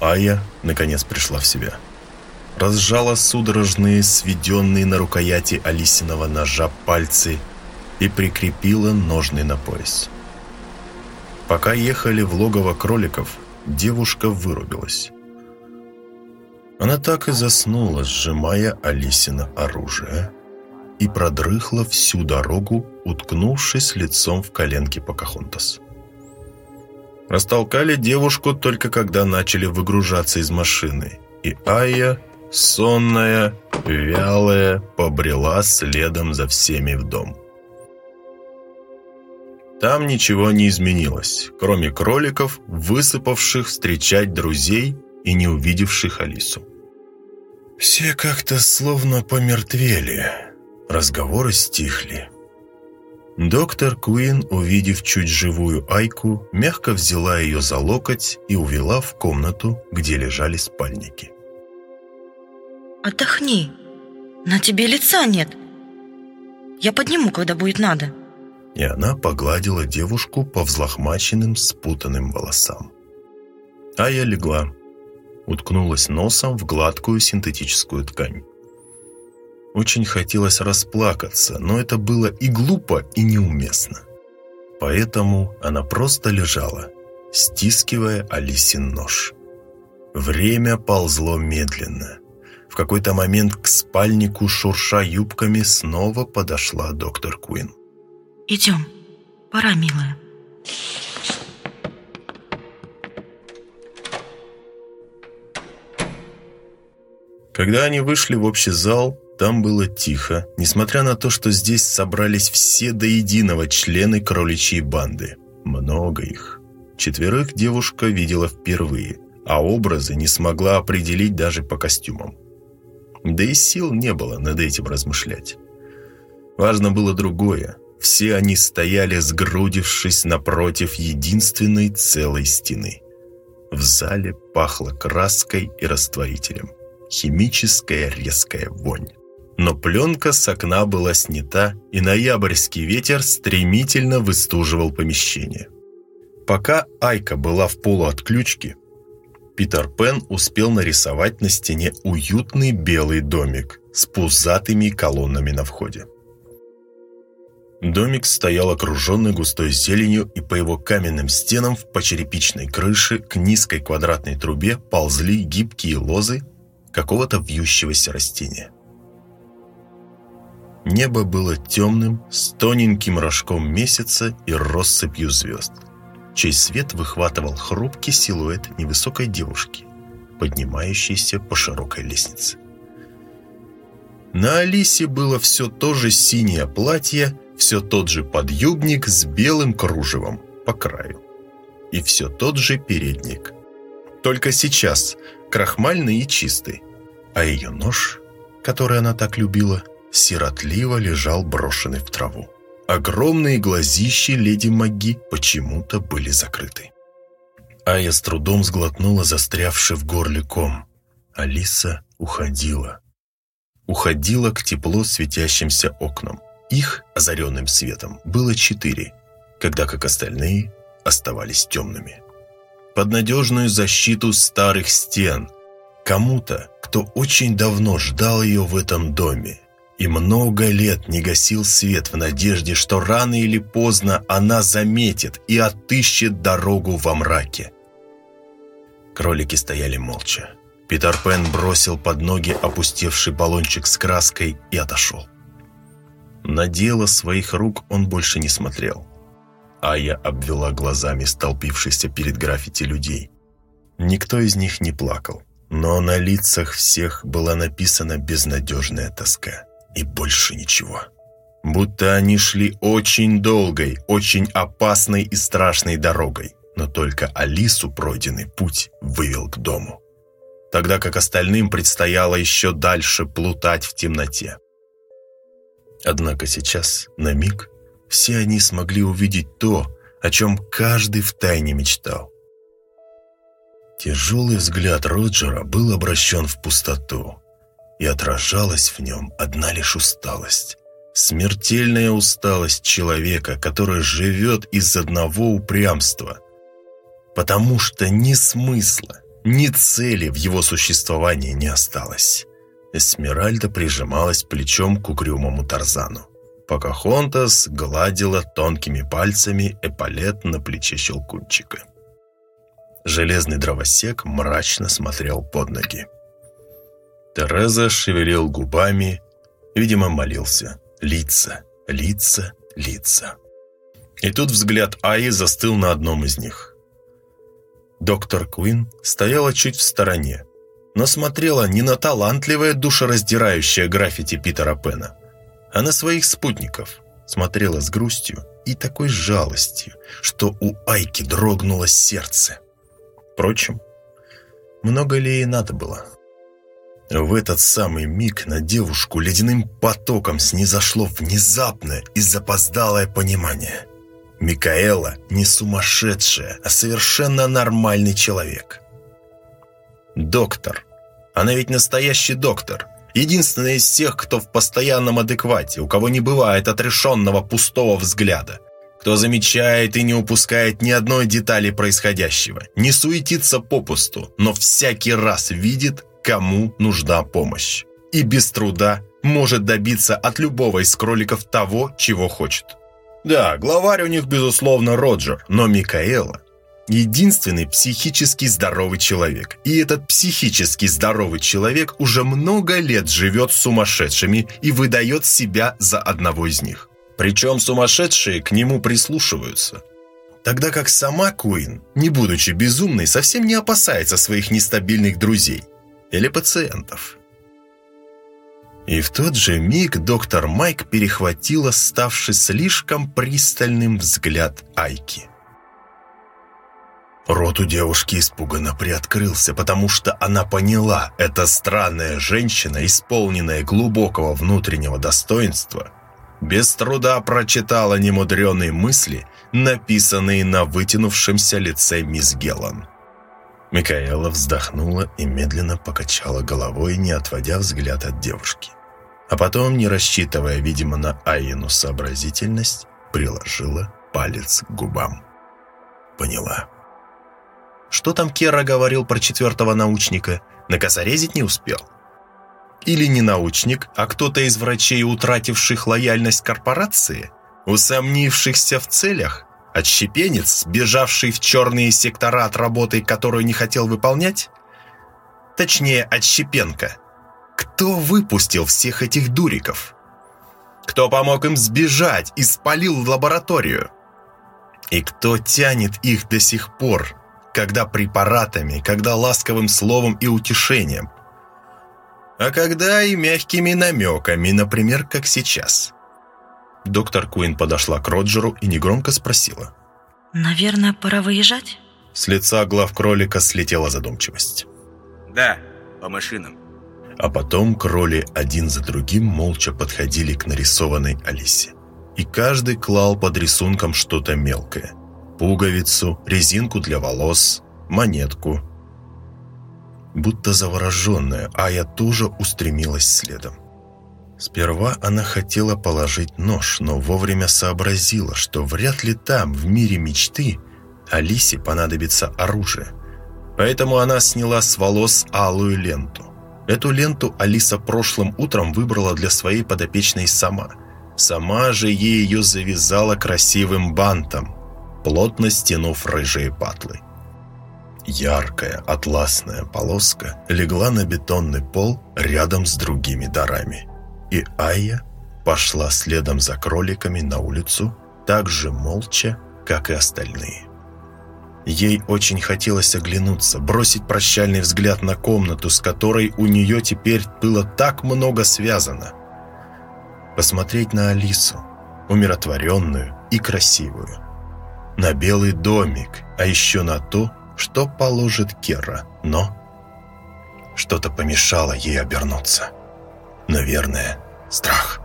Ая, наконец, пришла в себя. Разжала судорожные, сведенные на рукояти Алисиного ножа пальцы и прикрепила ножны на пояс. Пока ехали в логово кроликов, девушка вырубилась. Она так и заснула, сжимая Алисина оружие, и продрыхла всю дорогу, уткнувшись лицом в коленки Покахонтас. Растолкали девушку только когда начали выгружаться из машины, и Ая, сонная, вялая, побрела следом за всеми в дом. Там ничего не изменилось, кроме кроликов, высыпавших встречать друзей и не увидевших Алису. Все как-то словно помертвели, разговоры стихли. Доктор Куин, увидев чуть живую Айку, мягко взяла ее за локоть и увела в комнату, где лежали спальники. «Отдохни. На тебе лица нет. Я подниму, когда будет надо». И она погладила девушку по взлохмаченным, спутанным волосам. Ая легла, уткнулась носом в гладкую синтетическую ткань. Очень хотелось расплакаться, но это было и глупо, и неуместно. Поэтому она просто лежала, стискивая Алисин нож. Время ползло медленно. В какой-то момент к спальнику, шурша юбками, снова подошла доктор Куин. «Идем. Пора, милая». Когда они вышли в общий зал, там было тихо, несмотря на то, что здесь собрались все до единого члены кроличьей банды. Много их. Четверых девушка видела впервые, а образы не смогла определить даже по костюмам. Да и сил не было над этим размышлять. Важно было другое. Все они стояли, сгрудившись напротив единственной целой стены. В зале пахло краской и растворителем. Химическая резкая вонь но пленка с окна была снята, и ноябрьский ветер стремительно выстуживал помещение. Пока Айка была в полуотключке, Питер Пен успел нарисовать на стене уютный белый домик с пузатыми колоннами на входе. Домик стоял окруженный густой зеленью, и по его каменным стенам по черепичной крыше к низкой квадратной трубе ползли гибкие лозы какого-то вьющегося растения. Небо было темным, с тоненьким рожком месяца и россыпью звезд, чей свет выхватывал хрупкий силуэт невысокой девушки, поднимающейся по широкой лестнице. На Алисе было все то же синее платье, все тот же подъюбник с белым кружевом по краю. И все тот же передник. Только сейчас крахмальный и чистый, а ее нож, который она так любила, сиротливо лежал брошенный в траву. Огромные глазищи леди Маги почему-то были закрыты. Ая с трудом сглотнула застрявший в горле ком. Алиса уходила. Уходила к тепло светящимся окнам. Их, озаренным светом, было четыре, когда, как остальные, оставались темными. Под надежную защиту старых стен. Кому-то, кто очень давно ждал ее в этом доме, и много лет не гасил свет в надежде, что рано или поздно она заметит и отыщет дорогу во мраке. Кролики стояли молча. Питер Пен бросил под ноги опустевший баллончик с краской и отошел. На дело своих рук он больше не смотрел. А я обвела глазами столпившихся перед граффити людей. Никто из них не плакал, но на лицах всех была написана безнадежная тоска и больше ничего. Будто они шли очень долгой, очень опасной и страшной дорогой, но только Алису пройденный путь вывел к дому. Тогда как остальным предстояло еще дальше плутать в темноте. Однако сейчас, на миг, все они смогли увидеть то, о чем каждый втайне мечтал. Тяжелый взгляд Роджера был обращен в пустоту, и отражалась в нем одна лишь усталость. Смертельная усталость человека, который живет из одного упрямства. Потому что ни смысла, Ни цели в его существовании не осталось. Эсмеральда прижималась плечом к угрюмому Тарзану. Покахонтас гладила тонкими пальцами эполет на плече щелкунчика. Железный дровосек мрачно смотрел под ноги. Тереза шевелил губами, видимо, молился. Лица, лица, лица. И тут взгляд Аи застыл на одном из них. Доктор Куин стояла чуть в стороне, но смотрела не на талантливое душераздирающее граффити Питера Пена, а на своих спутников. Смотрела с грустью и такой жалостью, что у Айки дрогнуло сердце. Впрочем, много ли ей надо было? В этот самый миг на девушку ледяным потоком снизошло внезапное и запоздалое понимание. Микаэла не сумасшедшая, а совершенно нормальный человек. Доктор. Она ведь настоящий доктор. Единственная из тех, кто в постоянном адеквате, у кого не бывает отрешенного пустого взгляда. Кто замечает и не упускает ни одной детали происходящего. Не суетится попусту, но всякий раз видит, кому нужна помощь. И без труда может добиться от любого из кроликов того, чего хочет. Да, главарь у них, безусловно, Роджер, но Микаэла – единственный психически здоровый человек. И этот психически здоровый человек уже много лет живет с сумасшедшими и выдает себя за одного из них. Причем сумасшедшие к нему прислушиваются. Тогда как сама Куин, не будучи безумной, совсем не опасается своих нестабильных друзей или пациентов. И в тот же миг доктор Майк перехватила ставший слишком пристальным взгляд Айки. Рот у девушки испуганно приоткрылся, потому что она поняла, эта странная женщина, исполненная глубокого внутреннего достоинства, без труда прочитала немудреные мысли, написанные на вытянувшемся лице мисс Геллан. Микаэла вздохнула и медленно покачала головой, не отводя взгляд от девушки. А потом, не рассчитывая, видимо, на Айину сообразительность, приложила палец к губам. Поняла. Что там Кера говорил про четвертого научника? Накосорезить не успел? Или не научник, а кто-то из врачей, утративших лояльность корпорации? Усомнившихся в целях? Отщепенец, сбежавший в черные сектора от работы, которую не хотел выполнять? Точнее, отщепенка. Кто выпустил всех этих дуриков? Кто помог им сбежать и спалил лабораторию? И кто тянет их до сих пор, когда препаратами, когда ласковым словом и утешением? А когда и мягкими намеками, например, как сейчас – Доктор Куин подошла к Роджеру и негромко спросила. «Наверное, пора выезжать?» С лица глав кролика слетела задумчивость. «Да, по машинам». А потом кроли один за другим молча подходили к нарисованной Алисе. И каждый клал под рисунком что-то мелкое. Пуговицу, резинку для волос, монетку. Будто завороженная, Ая тоже устремилась следом. Сперва она хотела положить нож, но вовремя сообразила, что вряд ли там, в мире мечты, Алисе понадобится оружие. Поэтому она сняла с волос алую ленту. Эту ленту Алиса прошлым утром выбрала для своей подопечной сама. Сама же ей ее завязала красивым бантом, плотно стянув рыжие патлы. Яркая атласная полоска легла на бетонный пол рядом с другими дарами и Айя пошла следом за кроликами на улицу, так же молча, как и остальные. Ей очень хотелось оглянуться, бросить прощальный взгляд на комнату, с которой у нее теперь было так много связано. Посмотреть на Алису, умиротворенную и красивую. На белый домик, а еще на то, что положит Кера, но что-то помешало ей обернуться. Наверное, страх.